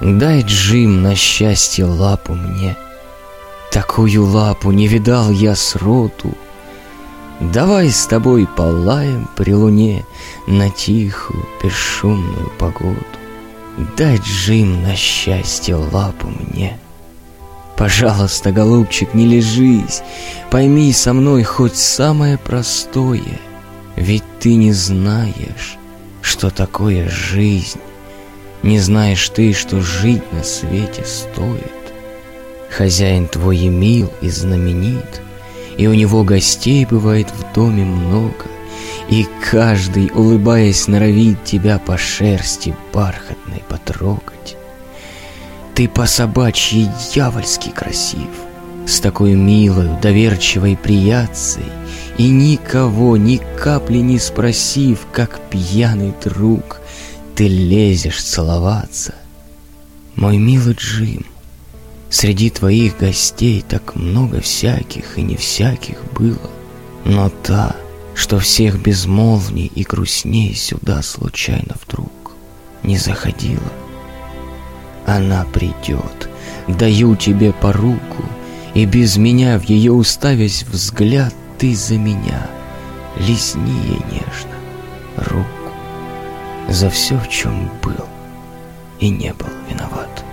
Дай, Джим, на счастье лапу мне. Такую лапу не видал я сроду. Давай с тобой полаем при луне На тихую, бесшумную погоду. Дай, Джим, на счастье лапу мне. Пожалуйста, голубчик, не лежись, Пойми со мной хоть самое простое, Ведь ты не знаешь, что такое жизнь. Не знаешь ты, что жить на свете стоит. Хозяин твой мил, и знаменит, И у него гостей бывает в доме много, И каждый, улыбаясь, норовит Тебя по шерсти бархатной потрогать. Ты по собачьей дьявольски красив, С такой милой, доверчивой прияцей, И никого ни капли не спросив, Как пьяный друг, ты лезешь целоваться. Мой милый Джим, Среди твоих гостей так много всяких и не всяких было, но та, что всех безмолвней и грустней сюда случайно вдруг не заходила. Она придет, даю тебе по руку, и без меня в ее уставясь взгляд ты за меня лизни ей нежно руку за все, в чем был и не был виноват.